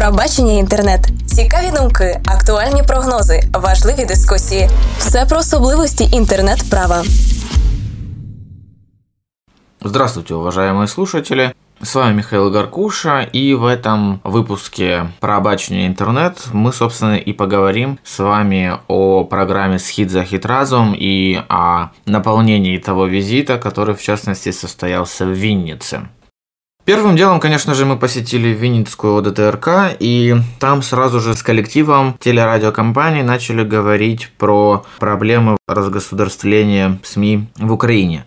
про бачення інтернет, цікаві думки, актуальні прогнози, важливі дискусії. Все про особливості інтернет-права. Здравствуйте, уважаемые слушатели. С вами Михаил Гаркуша, и в этом выпуске про обачение интернет мы, собственно, и поговорим с вами о программе «Схит за хит разум» и о наполнении того визита, который, в частности, состоялся в Виннице. Первым делом, конечно же, мы посетили Винницкую ОДТРК, и там сразу же с коллективом телерадиокомпаний начали говорить про проблемы разгосударствления СМИ в Украине.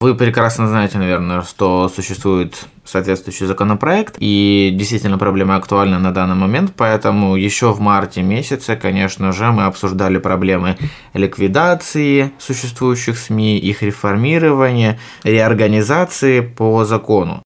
Вы прекрасно знаете, наверное, что существует соответствующий законопроект, и действительно проблема актуальна на данный момент, поэтому еще в марте месяце, конечно же, мы обсуждали проблемы ликвидации существующих СМИ, их реформирования, реорганизации по закону.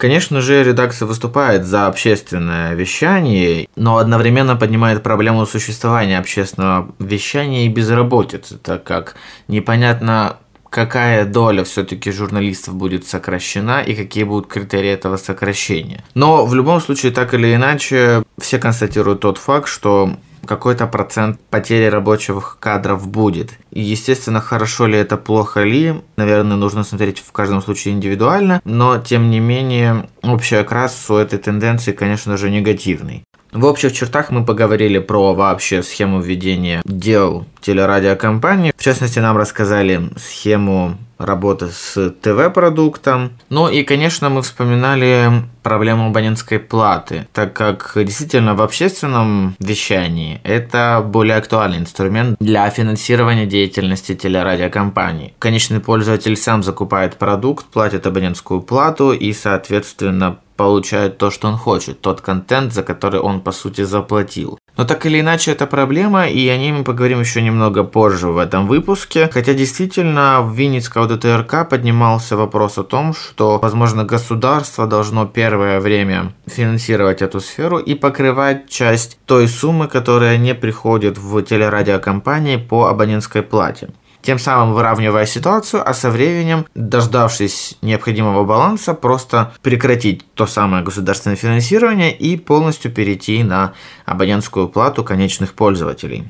Конечно же, редакция выступает за общественное вещание, но одновременно поднимает проблему существования общественного вещания и безработицы, так как непонятно, какая доля все-таки журналистов будет сокращена и какие будут критерии этого сокращения. Но в любом случае, так или иначе, все констатируют тот факт, что какой-то процент потери рабочих кадров будет. И, естественно, хорошо ли это, плохо ли, наверное, нужно смотреть в каждом случае индивидуально, но, тем не менее, общий окрас у этой тенденции, конечно же, негативный. В общих чертах мы поговорили про вообще схему введения дел телерадиокомпании. В частности, нам рассказали схему работы с ТВ-продуктом. Ну и, конечно, мы вспоминали проблему абонентской платы, так как действительно в общественном вещании это более актуальный инструмент для финансирования деятельности телерадиокомпании. Конечный пользователь сам закупает продукт, платит абонентскую плату и, соответственно, получает то, что он хочет, тот контент, за который он, по сути, заплатил. Но так или иначе, это проблема, и о ней мы поговорим еще немного позже в этом выпуске. Хотя действительно в Винницкой ОДТРК поднимался вопрос о том, что, возможно, государство должно первое время финансировать эту сферу и покрывать часть той суммы, которая не приходит в телерадиокомпании по абонентской плате тем самым выравнивая ситуацию, а со временем, дождавшись необходимого баланса, просто прекратить то самое государственное финансирование и полностью перейти на абонентскую плату конечных пользователей.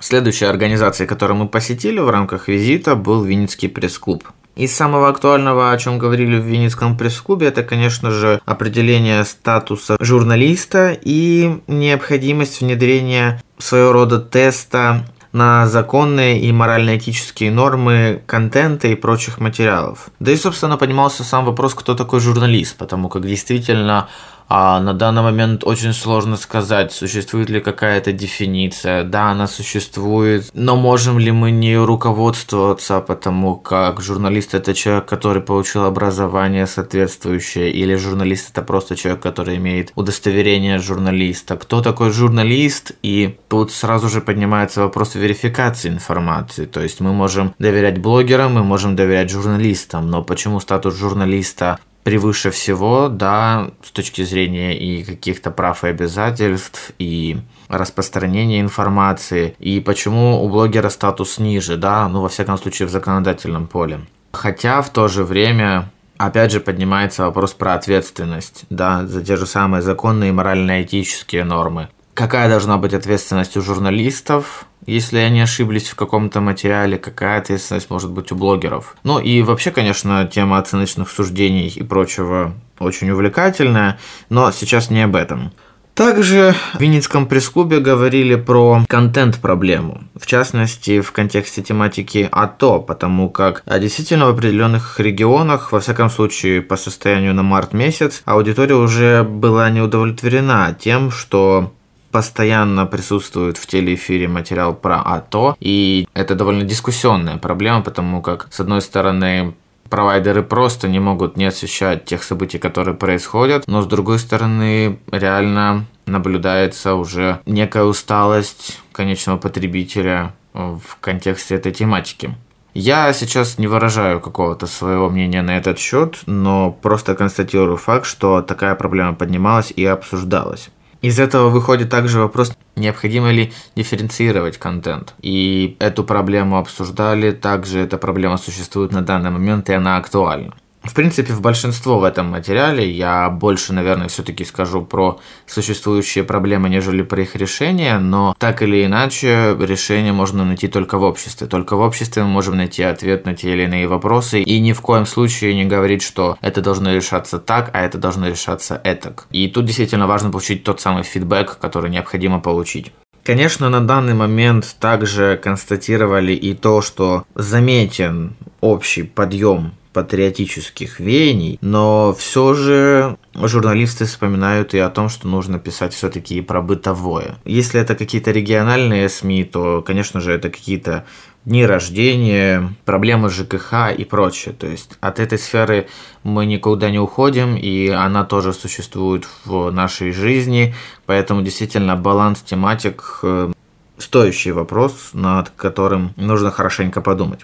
Следующей организацией, которую мы посетили в рамках визита, был Винницкий пресс-клуб. Из самого актуального, о чем говорили в Винницком пресс-клубе, это, конечно же, определение статуса журналиста и необходимость внедрения своего рода теста на законные и морально-этические нормы контента и прочих материалов. Да и, собственно, понимался сам вопрос, кто такой журналист, потому как действительно а на данный момент очень сложно сказать, существует ли какая-то дефиниция. Да, она существует, но можем ли мы не руководствоваться, потому как журналист это человек, который получил образование соответствующее, или журналист это просто человек, который имеет удостоверение журналиста. Кто такой журналист? И тут сразу же поднимается вопрос верификации информации. То есть мы можем доверять блогерам, мы можем доверять журналистам, но почему статус журналиста превыше всего, да, с точки зрения и каких-то прав и обязательств, и распространения информации, и почему у блогера статус ниже, да, ну, во всяком случае, в законодательном поле. Хотя в то же время опять же поднимается вопрос про ответственность, да, за те же самые законные морально-этические нормы. Какая должна быть ответственность у журналистов, если они ошиблись в каком-то материале, какая ответственность может быть у блогеров. Ну и вообще, конечно, тема оценочных суждений и прочего очень увлекательная, но сейчас не об этом. Также в Винницком пресс-клубе говорили про контент-проблему, в частности, в контексте тематики АТО, потому как а, действительно в определенных регионах, во всяком случае по состоянию на март месяц, аудитория уже была не удовлетворена тем, что постоянно присутствует в телеэфире материал про АТО, и это довольно дискуссионная проблема, потому как, с одной стороны, провайдеры просто не могут не освещать тех событий, которые происходят, но с другой стороны, реально наблюдается уже некая усталость конечного потребителя в контексте этой тематики. Я сейчас не выражаю какого-то своего мнения на этот счет, но просто констатирую факт, что такая проблема поднималась и обсуждалась. Из этого выходит также вопрос, необходимо ли дифференцировать контент. И эту проблему обсуждали, также эта проблема существует на данный момент, и она актуальна. В принципе, в большинство в этом материале я больше, наверное, все-таки скажу про существующие проблемы, нежели про их решение, но так или иначе решение можно найти только в обществе. Только в обществе мы можем найти ответ на те или иные вопросы и ни в коем случае не говорить, что это должно решаться так, а это должно решаться этак. И тут действительно важно получить тот самый фидбэк, который необходимо получить. Конечно, на данный момент также констатировали и то, что заметен общий подъем патриотических веяний, но все же журналисты вспоминают и о том, что нужно писать все-таки и про бытовое. Если это какие-то региональные СМИ, то, конечно же, это какие-то дни рождения, проблемы ЖКХ и прочее. То есть от этой сферы мы никуда не уходим, и она тоже существует в нашей жизни, поэтому действительно баланс тематик э, стоящий вопрос, над которым нужно хорошенько подумать.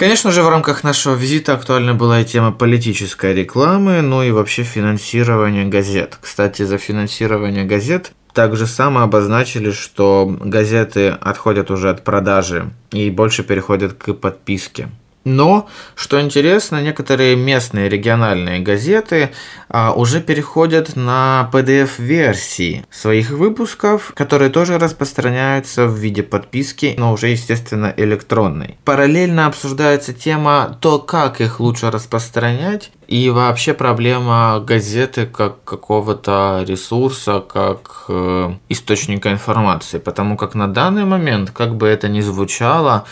Конечно же, в рамках нашего визита актуальна была и тема политической рекламы, ну и вообще финансирование газет. Кстати, за финансирование газет также само обозначили, что газеты отходят уже от продажи и больше переходят к подписке. Но, что интересно, некоторые местные региональные газеты а, уже переходят на PDF-версии своих выпусков, которые тоже распространяются в виде подписки, но уже, естественно, электронной. Параллельно обсуждается тема то, как их лучше распространять, и вообще проблема газеты как какого-то ресурса, как э, источника информации, потому как на данный момент, как бы это ни звучало,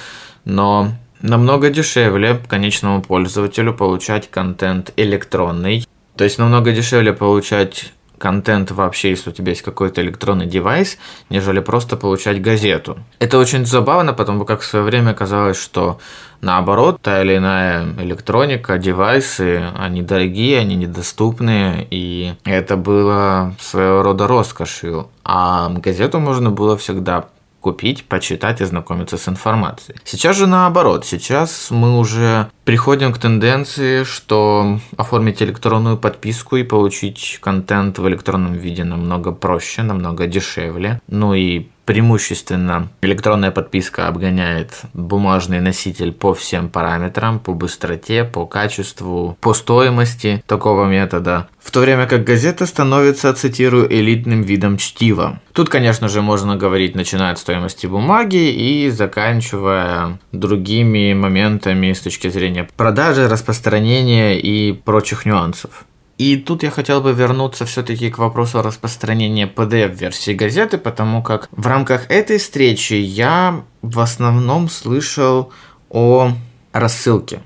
но намного дешевле конечному пользователю получать контент электронный. То есть намного дешевле получать контент вообще, если у тебя есть какой-то электронный девайс, нежели просто получать газету. Это очень забавно, потому как в свое время казалось, что наоборот, та или иная электроника, девайсы, они дорогие, они недоступные, и это было своего рода роскошью. А газету можно было всегда купить, почитать и знакомиться с информацией. Сейчас же наоборот, сейчас мы уже приходим к тенденции, что оформить электронную подписку и получить контент в электронном виде намного проще, намного дешевле. Ну и преимущественно электронная подписка обгоняет бумажный носитель по всем параметрам, по быстроте, по качеству, по стоимости такого метода. В то время как газета становится, цитирую, элитным видом чтива. Тут, конечно же, можно говорить, начиная от стоимости бумаги и заканчивая другими моментами с точки зрения продажи, распространения и прочих нюансов. И тут я хотел бы вернуться все-таки к вопросу распространения PDF-версии газеты, потому как в рамках этой встречи я в основном слышал о рассылке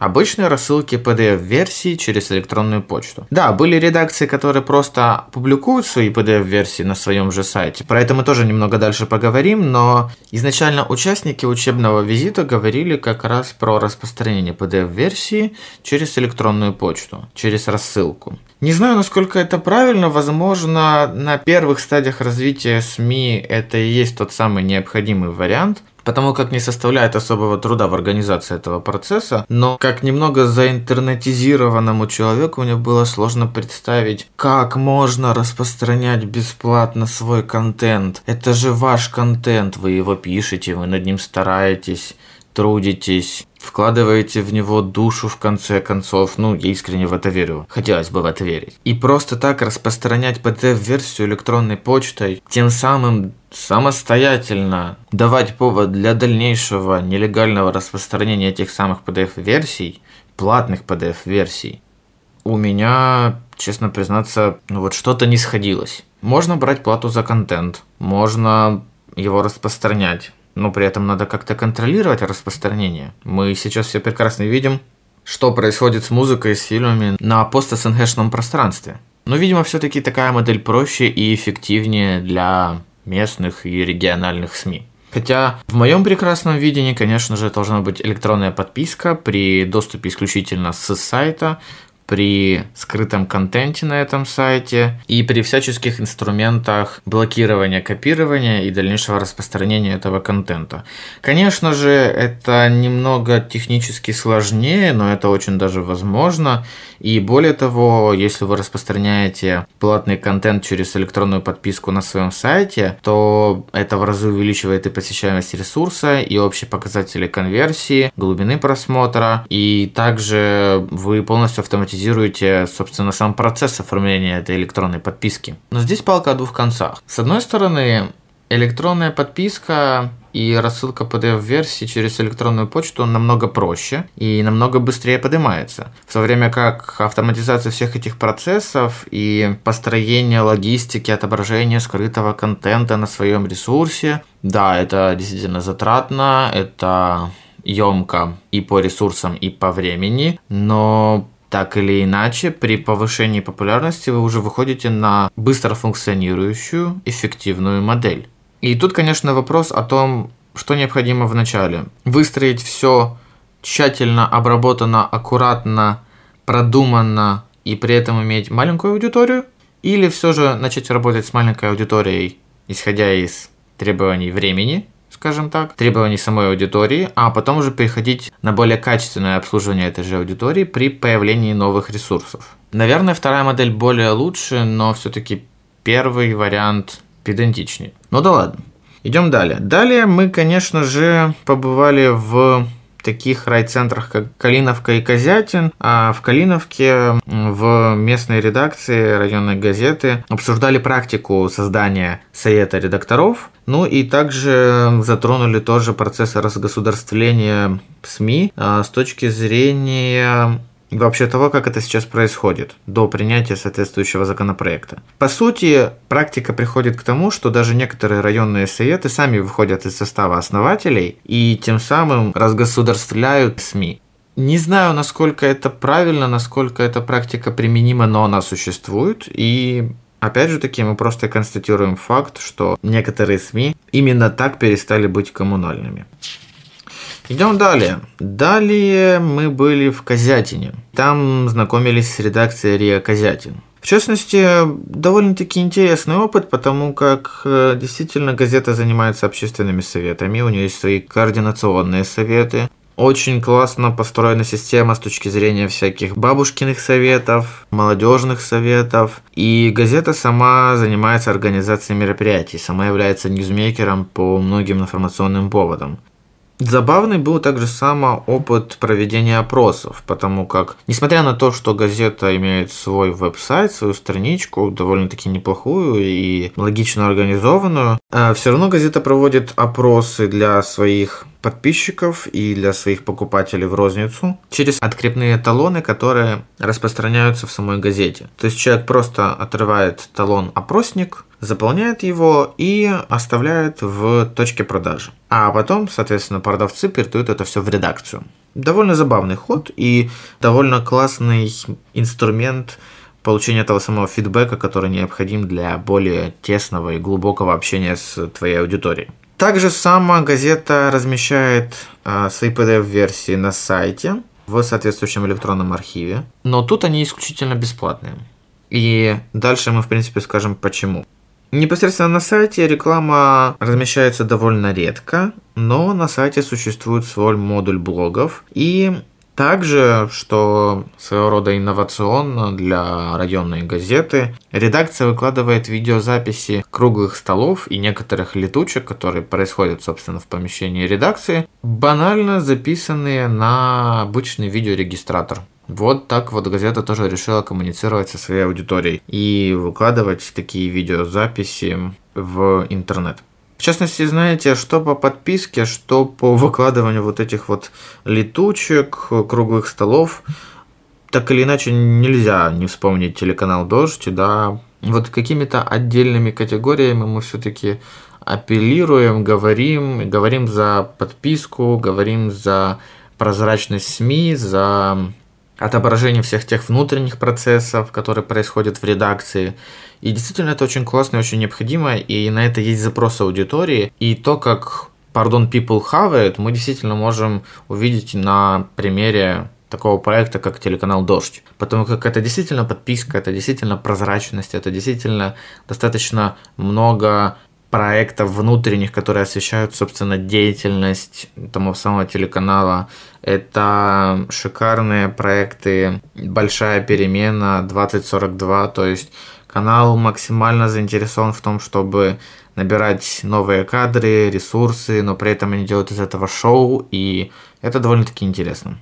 обычные рассылки PDF-версий через электронную почту. Да, были редакции, которые просто публикуют свои PDF-версии на своем же сайте. Про это мы тоже немного дальше поговорим, но изначально участники учебного визита говорили как раз про распространение PDF-версии через электронную почту, через рассылку. Не знаю, насколько это правильно. Возможно, на первых стадиях развития СМИ это и есть тот самый необходимый вариант потому как не составляет особого труда в организации этого процесса, но как немного заинтернетизированному человеку мне было сложно представить, как можно распространять бесплатно свой контент. Это же ваш контент, вы его пишете, вы над ним стараетесь, трудитесь, вкладываете в него душу в конце концов. Ну, я искренне в это верю. Хотелось бы в это верить. И просто так распространять PDF-версию электронной почтой, тем самым самостоятельно давать повод для дальнейшего нелегального распространения этих самых PDF-версий, платных PDF-версий, у меня, честно признаться, ну вот что-то не сходилось. Можно брать плату за контент, можно его распространять, но при этом надо как-то контролировать распространение. Мы сейчас все прекрасно видим, что происходит с музыкой и с фильмами на пост-СНГшном пространстве. Но, видимо, все-таки такая модель проще и эффективнее для местных и региональных СМИ. Хотя в моем прекрасном видении, конечно же, должна быть электронная подписка при доступе исключительно с сайта, при скрытом контенте на этом сайте и при всяческих инструментах блокирования копирования и дальнейшего распространения этого контента. Конечно же, это немного технически сложнее, но это очень даже возможно. И более того, если вы распространяете платный контент через электронную подписку на своем сайте, то это в разы увеличивает и посещаемость ресурса, и общие показатели конверсии, глубины просмотра, и также вы полностью автоматизируете, собственно, сам процесс оформления этой электронной подписки. Но здесь палка о двух концах. С одной стороны, электронная подписка и рассылка PDF-версии через электронную почту намного проще и намного быстрее поднимается. В то время как автоматизация всех этих процессов и построение логистики, отображение скрытого контента на своем ресурсе, да, это действительно затратно, это емко и по ресурсам, и по времени, но так или иначе, при повышении популярности вы уже выходите на быстро функционирующую, эффективную модель. И тут, конечно, вопрос о том, что необходимо в начале. Выстроить все тщательно, обработано, аккуратно, продуманно и при этом иметь маленькую аудиторию? Или все же начать работать с маленькой аудиторией, исходя из требований времени, скажем так, требований самой аудитории, а потом уже переходить на более качественное обслуживание этой же аудитории при появлении новых ресурсов. Наверное, вторая модель более лучше, но все-таки первый вариант педантичнее. Ну да ладно. Идем далее. Далее мы, конечно же, побывали в таких райцентрах, как Калиновка и Козятин. А в Калиновке в местной редакции районной газеты обсуждали практику создания совета редакторов. Ну и также затронули тоже процесс разгосударствления СМИ а, с точки зрения вообще того, как это сейчас происходит, до принятия соответствующего законопроекта. По сути, практика приходит к тому, что даже некоторые районные советы сами выходят из состава основателей и тем самым разгосударствляют СМИ. Не знаю, насколько это правильно, насколько эта практика применима, но она существует. И опять же таки мы просто констатируем факт, что некоторые СМИ именно так перестали быть коммунальными. Идем далее. Далее мы были в Козятине. Там знакомились с редакцией РИА Козятин. В частности, довольно-таки интересный опыт, потому как э, действительно газета занимается общественными советами, у нее есть свои координационные советы. Очень классно построена система с точки зрения всяких бабушкиных советов, молодежных советов. И газета сама занимается организацией мероприятий, сама является ньюзмейкером по многим информационным поводам. Забавный был также сам опыт проведения опросов, потому как, несмотря на то, что газета имеет свой веб-сайт, свою страничку, довольно-таки неплохую и логично организованную, э, все равно газета проводит опросы для своих подписчиков и для своих покупателей в розницу через открепные талоны, которые распространяются в самой газете. То есть человек просто отрывает талон-опросник, заполняет его и оставляет в точке продажи. А потом, соответственно, продавцы передают это все в редакцию. Довольно забавный ход и довольно классный инструмент получения того самого фидбэка, который необходим для более тесного и глубокого общения с твоей аудиторией. Также сама газета размещает э, свои PDF-версии на сайте в соответствующем электронном архиве, но тут они исключительно бесплатные. И дальше мы, в принципе, скажем почему. Непосредственно на сайте реклама размещается довольно редко, но на сайте существует свой модуль блогов, и также, что своего рода инновационно для районной газеты, редакция выкладывает видеозаписи круглых столов и некоторых летучек, которые происходят, собственно, в помещении редакции, банально записанные на обычный видеорегистратор. Вот так вот газета тоже решила коммуницировать со своей аудиторией и выкладывать такие видеозаписи в интернет. В частности, знаете, что по подписке, что по выкладыванию вот этих вот летучек, круглых столов, так или иначе нельзя не вспомнить телеканал «Дождь», да. Вот какими-то отдельными категориями мы все-таки апеллируем, говорим, говорим за подписку, говорим за прозрачность СМИ, за отображение всех тех внутренних процессов, которые происходят в редакции. И действительно это очень классно и очень необходимо, и на это есть запрос аудитории. И то, как pardon, people have it, мы действительно можем увидеть на примере такого проекта, как телеканал «Дождь». Потому как это действительно подписка, это действительно прозрачность, это действительно достаточно много проектов внутренних, которые освещают, собственно, деятельность того самого телеканала. Это шикарные проекты «Большая перемена», «2042», то есть канал максимально заинтересован в том, чтобы набирать новые кадры, ресурсы, но при этом они делают из этого шоу, и это довольно-таки интересно.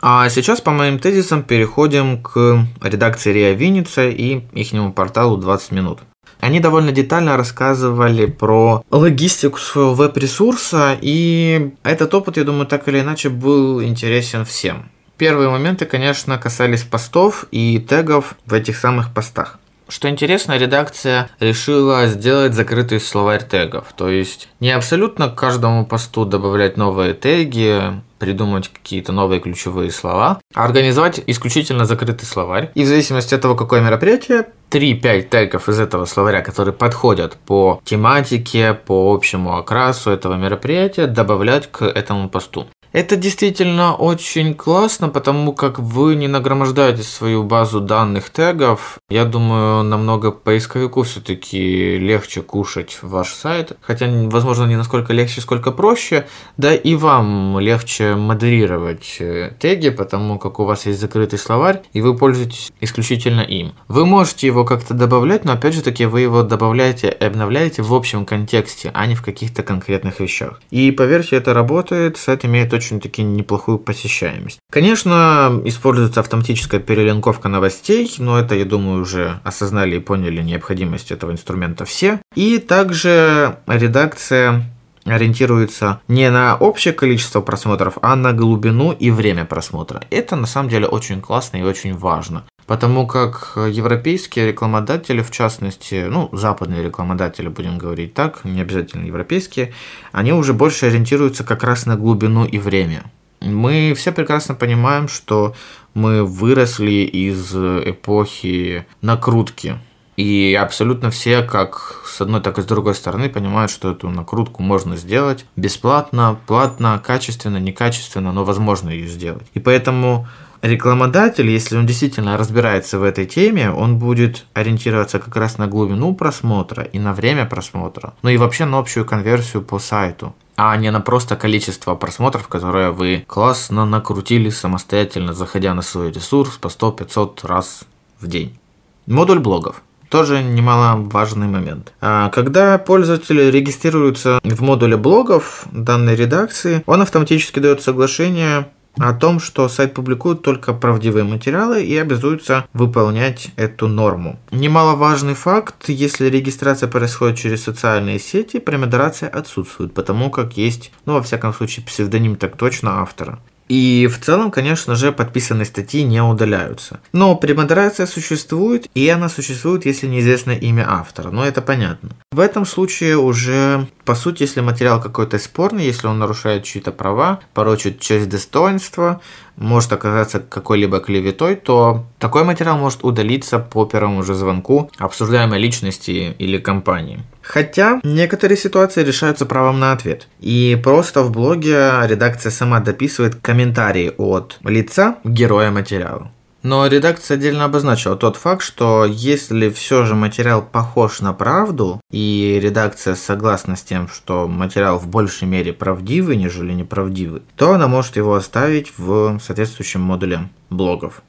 А сейчас по моим тезисам переходим к редакции РИА Винница и ихнему порталу 20 минут. Они довольно детально рассказывали про логистику своего веб-ресурса, и этот опыт, я думаю, так или иначе был интересен всем. Первые моменты, конечно, касались постов и тегов в этих самых постах. Что интересно, редакция решила сделать закрытый словарь тегов. То есть не абсолютно к каждому посту добавлять новые теги, придумать какие-то новые ключевые слова, а организовать исключительно закрытый словарь. И в зависимости от того, какое мероприятие, 3-5 тегов из этого словаря, которые подходят по тематике, по общему окрасу этого мероприятия, добавлять к этому посту. Это действительно очень классно, потому как вы не нагромождаете свою базу данных тегов. Я думаю, намного поисковику все-таки легче кушать ваш сайт. Хотя, возможно, не насколько легче, сколько проще. Да и вам легче модерировать э, теги, потому как у вас есть закрытый словарь, и вы пользуетесь исключительно им. Вы можете его как-то добавлять, но опять же таки вы его добавляете и обновляете в общем контексте, а не в каких-то конкретных вещах. И поверьте, это работает, сайт имеет очень-таки неплохую посещаемость. Конечно, используется автоматическая перелинковка новостей, но это, я думаю, уже осознали и поняли необходимость этого инструмента все. И также редакция ориентируется не на общее количество просмотров, а на глубину и время просмотра. Это на самом деле очень классно и очень важно. Потому как европейские рекламодатели, в частности, ну, западные рекламодатели, будем говорить так, не обязательно европейские, они уже больше ориентируются как раз на глубину и время. Мы все прекрасно понимаем, что мы выросли из эпохи накрутки. И абсолютно все, как с одной, так и с другой стороны, понимают, что эту накрутку можно сделать бесплатно, платно, качественно, некачественно, но возможно ее сделать. И поэтому рекламодатель, если он действительно разбирается в этой теме, он будет ориентироваться как раз на глубину просмотра и на время просмотра, ну и вообще на общую конверсию по сайту а не на просто количество просмотров, которые вы классно накрутили самостоятельно, заходя на свой ресурс по 100-500 раз в день. Модуль блогов. Тоже немаловажный момент. А когда пользователь регистрируется в модуле блогов данной редакции, он автоматически дает соглашение о том, что сайт публикует только правдивые материалы и обязуется выполнять эту норму. Немаловажный факт, если регистрация происходит через социальные сети, премодерация отсутствует, потому как есть, ну, во всяком случае, псевдоним так точно автора. И в целом, конечно же, подписанные статьи не удаляются. Но премодерация существует, и она существует, если неизвестно имя автора. Но это понятно. В этом случае уже, по сути, если материал какой-то спорный, если он нарушает чьи-то права, порочит честь достоинства, может оказаться какой-либо клеветой, то такой материал может удалиться по первому же звонку обсуждаемой личности или компании. Хотя некоторые ситуации решаются правом на ответ. И просто в блоге редакция сама дописывает комментарии от лица героя материала. Но редакция отдельно обозначила тот факт, что если все же материал похож на правду, и редакция согласна с тем, что материал в большей мере правдивый, нежели неправдивый, то она может его оставить в соответствующем модуле блогов.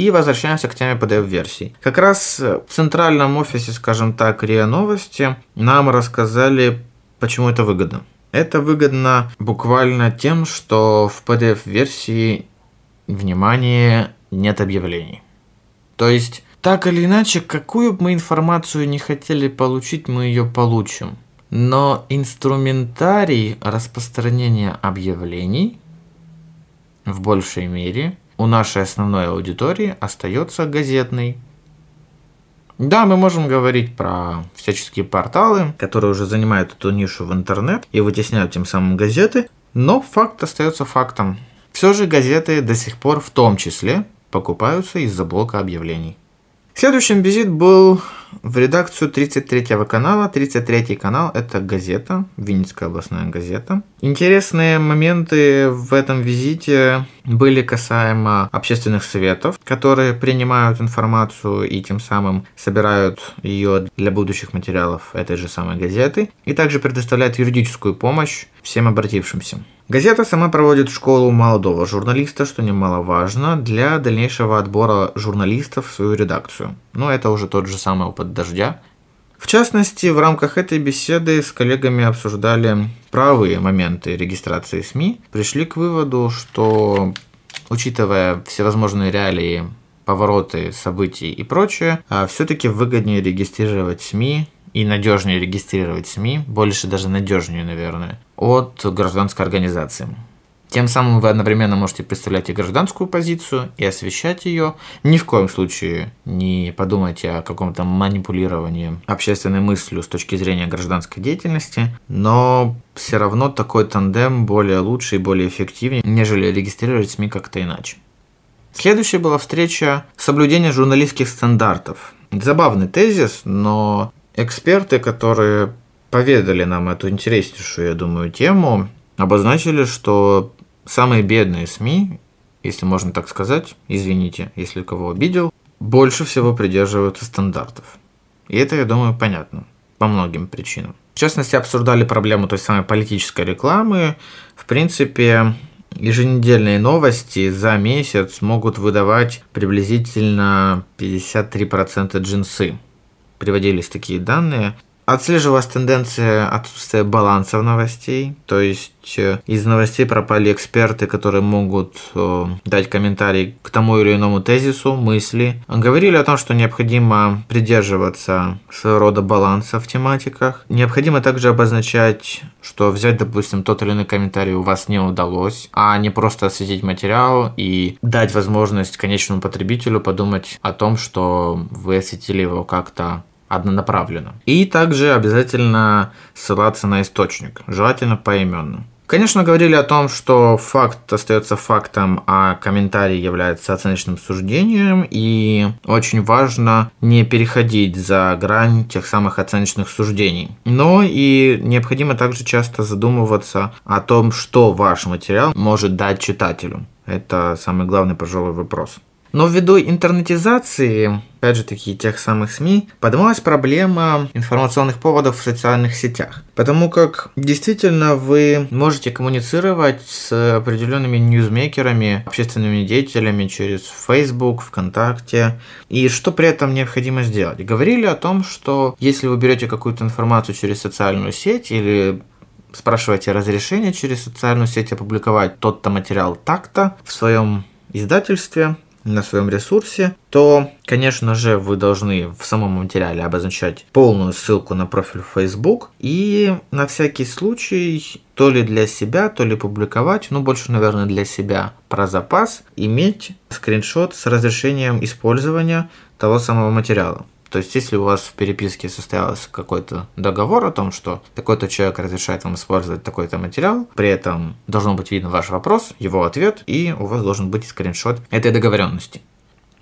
И возвращаемся к теме PDF-версий. Как раз в центральном офисе, скажем так, РИА Новости нам рассказали, почему это выгодно. Это выгодно буквально тем, что в PDF-версии, внимание, нет объявлений. То есть, так или иначе, какую бы мы информацию не хотели получить, мы ее получим. Но инструментарий распространения объявлений в большей мере у нашей основной аудитории остается газетный. Да, мы можем говорить про всяческие порталы, которые уже занимают эту нишу в интернет и вытесняют тем самым газеты, но факт остается фактом. Все же газеты до сих пор в том числе покупаются из-за блока объявлений. Следующим визит был в редакцию 33 канала. 33 канал – это газета, Винницкая областная газета. Интересные моменты в этом визите были касаемо общественных советов, которые принимают информацию и тем самым собирают ее для будущих материалов этой же самой газеты, и также предоставляют юридическую помощь всем обратившимся. Газета сама проводит школу молодого журналиста, что немаловажно, для дальнейшего отбора журналистов в свою редакцию. Но это уже тот же самый опыт «Дождя». В частности, в рамках этой беседы с коллегами обсуждали правые моменты регистрации СМИ, пришли к выводу, что, учитывая всевозможные реалии, повороты событий и прочее, а все-таки выгоднее регистрировать СМИ и надежнее регистрировать СМИ, больше даже надежнее, наверное, от гражданской организации. Тем самым вы одновременно можете представлять и гражданскую позицию, и освещать ее. Ни в коем случае не подумайте о каком-то манипулировании общественной мыслью с точки зрения гражданской деятельности, но все равно такой тандем более лучший и более эффективнее, нежели регистрировать СМИ как-то иначе. Следующая была встреча соблюдения журналистских стандартов. Забавный тезис, но Эксперты, которые поведали нам эту интереснейшую, я думаю, тему, обозначили, что самые бедные СМИ, если можно так сказать, извините, если кого обидел, больше всего придерживаются стандартов. И это, я думаю, понятно по многим причинам. В частности, обсуждали проблему той самой политической рекламы. В принципе, еженедельные новости за месяц могут выдавать приблизительно 53% джинсы приводились такие данные. Отслеживалась тенденция отсутствия баланса в новостей, то есть э, из новостей пропали эксперты, которые могут э, дать комментарий к тому или иному тезису, мысли. Говорили о том, что необходимо придерживаться своего рода баланса в тематиках. Необходимо также обозначать, что взять, допустим, тот или иной комментарий у вас не удалось, а не просто осветить материал и дать возможность конечному потребителю подумать о том, что вы осветили его как-то однонаправленно. И также обязательно ссылаться на источник, желательно поименно. Конечно, говорили о том, что факт остается фактом, а комментарий является оценочным суждением, и очень важно не переходить за грань тех самых оценочных суждений. Но и необходимо также часто задумываться о том, что ваш материал может дать читателю. Это самый главный, пожалуй, вопрос. Но ввиду интернетизации, опять же таки, тех самых СМИ, поднималась проблема информационных поводов в социальных сетях. Потому как действительно вы можете коммуницировать с определенными ньюзмейкерами, общественными деятелями через Facebook, ВКонтакте. И что при этом необходимо сделать? Говорили о том, что если вы берете какую-то информацию через социальную сеть или спрашиваете разрешение через социальную сеть опубликовать тот-то материал так-то в своем издательстве, на своем ресурсе, то, конечно же, вы должны в самом материале обозначать полную ссылку на профиль Facebook и на всякий случай то ли для себя, то ли публиковать, ну больше, наверное, для себя про запас, иметь скриншот с разрешением использования того самого материала. То есть, если у вас в переписке состоялся какой-то договор о том, что такой-то человек разрешает вам использовать такой-то материал, при этом должно быть видно ваш вопрос, его ответ, и у вас должен быть скриншот этой договоренности.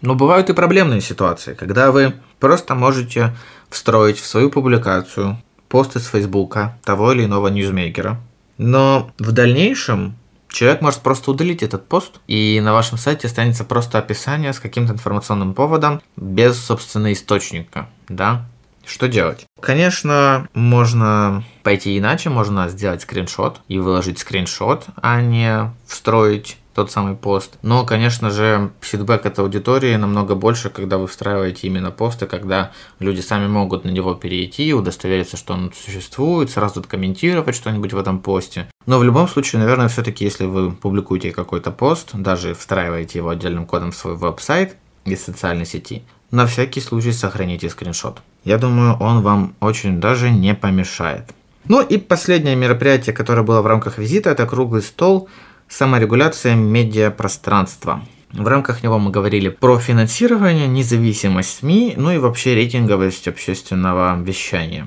Но бывают и проблемные ситуации, когда вы просто можете встроить в свою публикацию пост из Фейсбука того или иного ньюзмейкера, но в дальнейшем Человек может просто удалить этот пост, и на вашем сайте останется просто описание с каким-то информационным поводом, без, собственно, источника, да? Что делать? Конечно, можно пойти иначе, можно сделать скриншот и выложить скриншот, а не встроить тот самый пост. Но, конечно же, фидбэк от аудитории намного больше, когда вы встраиваете именно посты, когда люди сами могут на него перейти, удостовериться, что он существует, сразу комментировать что-нибудь в этом посте. Но в любом случае, наверное, все-таки, если вы публикуете какой-то пост, даже встраиваете его отдельным кодом в свой веб-сайт из социальной сети, на всякий случай сохраните скриншот. Я думаю, он вам очень даже не помешает. Ну и последнее мероприятие, которое было в рамках визита, это круглый стол саморегуляция медиапространства. В рамках него мы говорили про финансирование, независимость СМИ, ну и вообще рейтинговость общественного вещания.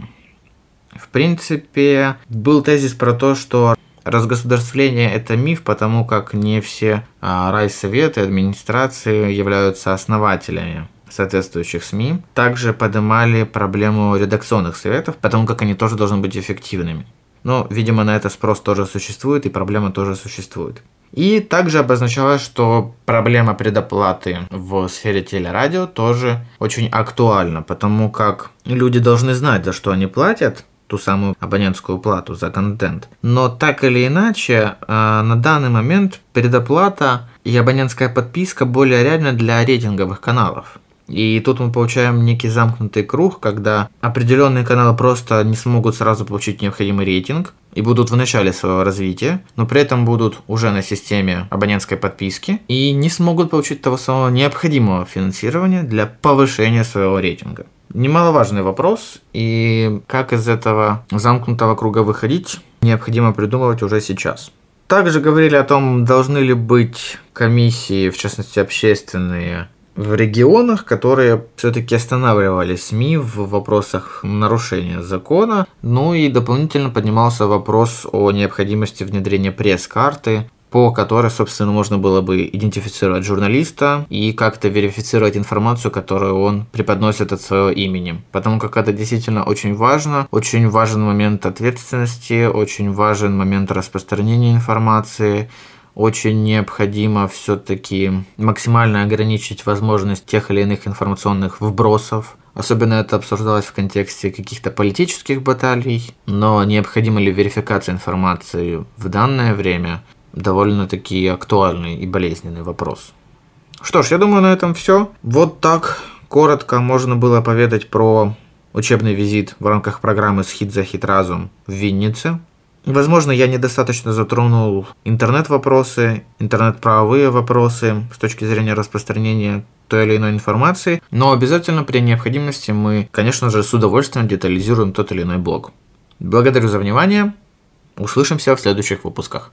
В принципе, был тезис про то, что разгосударствление – это миф, потому как не все а, райсоветы, администрации являются основателями соответствующих СМИ. Также поднимали проблему редакционных советов, потому как они тоже должны быть эффективными. Но, видимо, на это спрос тоже существует и проблема тоже существует. И также обозначалось, что проблема предоплаты в сфере телерадио тоже очень актуальна, потому как люди должны знать, за что они платят, ту самую абонентскую плату за контент. Но так или иначе, а, на данный момент предоплата и абонентская подписка более реальна для рейтинговых каналов. И тут мы получаем некий замкнутый круг, когда определенные каналы просто не смогут сразу получить необходимый рейтинг и будут в начале своего развития, но при этом будут уже на системе абонентской подписки и не смогут получить того самого необходимого финансирования для повышения своего рейтинга. Немаловажный вопрос, и как из этого замкнутого круга выходить, необходимо придумывать уже сейчас. Также говорили о том, должны ли быть комиссии, в частности общественные, в регионах, которые все-таки останавливали СМИ в вопросах нарушения закона. Ну и дополнительно поднимался вопрос о необходимости внедрения пресс-карты, по которой, собственно, можно было бы идентифицировать журналиста и как-то верифицировать информацию, которую он преподносит от своего имени. Потому как это действительно очень важно, очень важен момент ответственности, очень важен момент распространения информации, очень необходимо все-таки максимально ограничить возможность тех или иных информационных вбросов. Особенно это обсуждалось в контексте каких-то политических баталий, но необходима ли верификация информации в данное время довольно-таки актуальный и болезненный вопрос. Что ж, я думаю, на этом все. Вот так коротко можно было поведать про учебный визит в рамках программы «Схит за хит разум» в Виннице. Возможно, я недостаточно затронул интернет-вопросы, интернет-правовые вопросы с точки зрения распространения той или иной информации, но обязательно при необходимости мы, конечно же, с удовольствием детализируем тот или иной блог. Благодарю за внимание. Услышимся в следующих выпусках.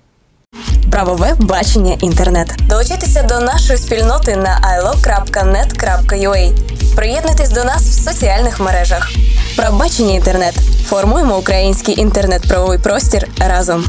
Правове бачення інтернет. Долучайтеся до нашої спільноти на ilo.net.ua. Приєднуйтесь до нас в соціальних мережах. Правбачення інтернет. Формуємо український інтернет-правовий простір разом.